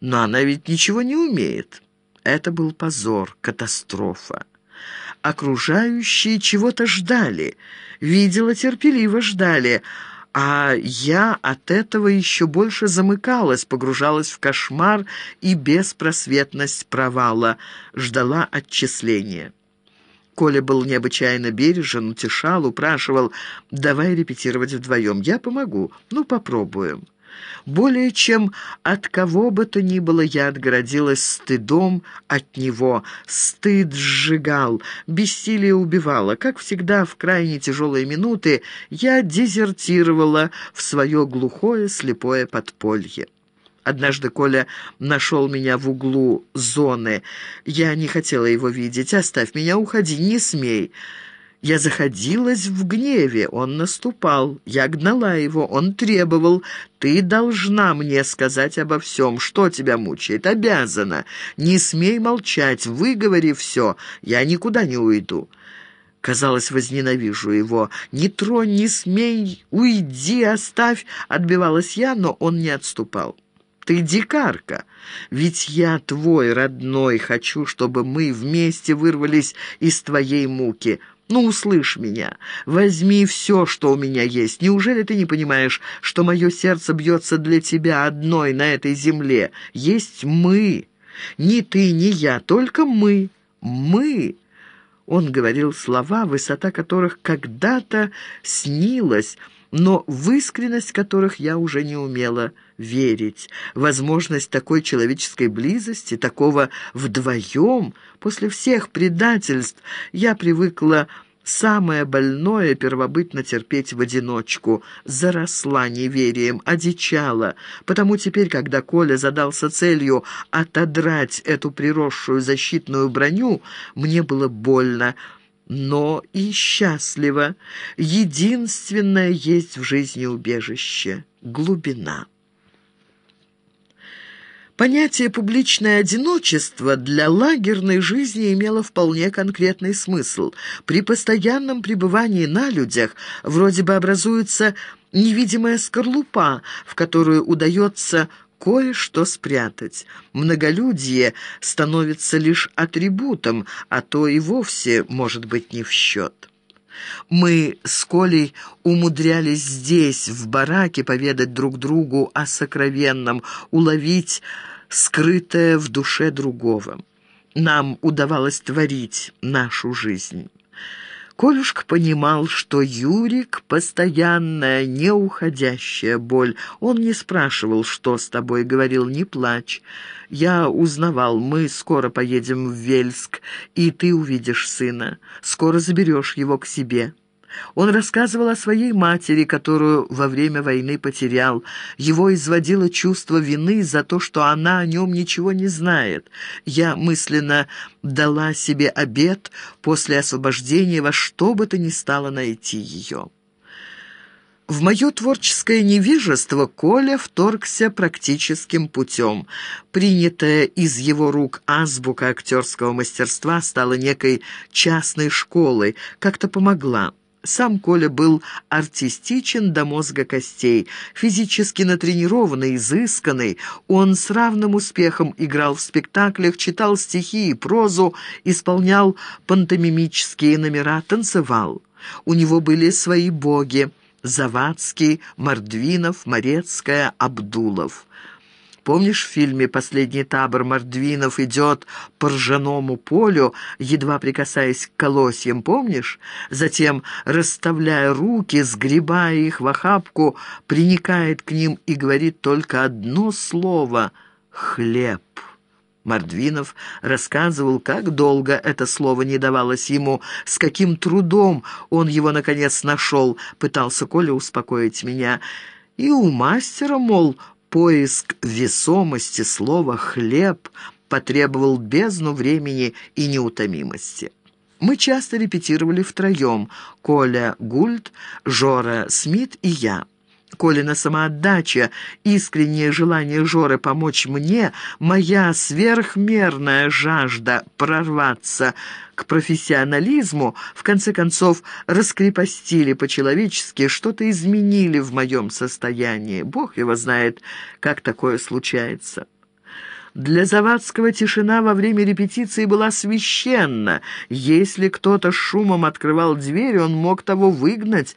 Но она ведь ничего не умеет. Это был позор, катастрофа. Окружающие чего-то ждали, видела, терпеливо ждали, а я от этого еще больше замыкалась, погружалась в кошмар и беспросветность провала, ждала отчисления. Коля был необычайно бережен, утешал, упрашивал «давай репетировать вдвоем, я помогу, ну попробуем». Более чем от кого бы то ни было я отгородилась стыдом от него. Стыд сжигал, бессилие убивало. Как всегда, в крайне тяжелые минуты я дезертировала в свое глухое слепое подполье. Однажды Коля нашел меня в углу зоны. Я не хотела его видеть. «Оставь меня, уходи, не смей». Я заходилась в гневе, он наступал. Я гнала его, он требовал. «Ты должна мне сказать обо всем, что тебя мучает, обязана. Не смей молчать, выговори все, я никуда не уйду». Казалось, возненавижу его. «Не тронь, не смей, уйди, оставь!» Отбивалась я, но он не отступал. «Ты дикарка, ведь я твой родной, хочу, чтобы мы вместе вырвались из твоей муки». «Ну, услышь меня. Возьми все, что у меня есть. Неужели ты не понимаешь, что мое сердце бьется для тебя одной на этой земле? Есть мы. Ни ты, ни я, только мы. Мы». Он говорил слова, высота которых когда-то снилась, но в искренность которых я уже не умела верить. Возможность такой человеческой близости, такого вдвоем, после всех предательств, я привыкла самое больное первобытно терпеть в одиночку, заросла неверием, одичала. Потому теперь, когда Коля задался целью отодрать эту приросшую защитную броню, мне было больно, но и счастливо. Единственное есть в жизни убежище — глубина. Понятие «публичное одиночество» для лагерной жизни имело вполне конкретный смысл. При постоянном пребывании на людях вроде бы образуется невидимая скорлупа, в которую удается кое-что спрятать. Многолюдие становится лишь атрибутом, а то и вовсе может быть не в счет. Мы с Колей умудрялись здесь, в бараке, поведать друг другу о сокровенном, уловить скрытое в душе другого. Нам удавалось творить нашу жизнь. Колюшка понимал, что Юрик — постоянная, неуходящая боль. Он не спрашивал, что с тобой, говорил, не плачь. Я узнавал, мы скоро поедем в Вельск, и ты увидишь сына. Скоро заберешь его к себе». Он рассказывал о своей матери, которую во время войны потерял. Его изводило чувство вины за то, что она о нем ничего не знает. Я мысленно дала себе обет после освобождения во что бы то ни стало найти ее. В мое творческое невежество Коля вторгся практическим путем. Принятая из его рук азбука актерского мастерства стала некой частной школой, как-то помогла. Сам Коля был артистичен до мозга костей, физически натренированный, изысканный. Он с равным успехом играл в спектаклях, читал стихи и прозу, исполнял пантомимические номера, танцевал. У него были свои боги – Завадский, Мордвинов, Морецкая, Абдулов. Помнишь, в фильме «Последний табор Мордвинов» идет по ржаному полю, едва прикасаясь к колосьям, помнишь? Затем, расставляя руки, сгребая их в охапку, приникает к ним и говорит только одно слово — «хлеб». Мордвинов рассказывал, как долго это слово не давалось ему, с каким трудом он его, наконец, нашел, пытался Коля успокоить меня. И у мастера, мол, Поиск весомости слова «хлеб» потребовал бездну времени и неутомимости. Мы часто репетировали втроем – Коля Гульд, Жора Смит и я. Колина самоотдача, искреннее желание Жоры помочь мне, моя сверхмерная жажда прорваться к профессионализму, в конце концов раскрепостили по-человечески, что-то изменили в моем состоянии. Бог его знает, как такое случается. Для Завадского тишина во время репетиции была священна. Если кто-то шумом открывал дверь, он мог того выгнать,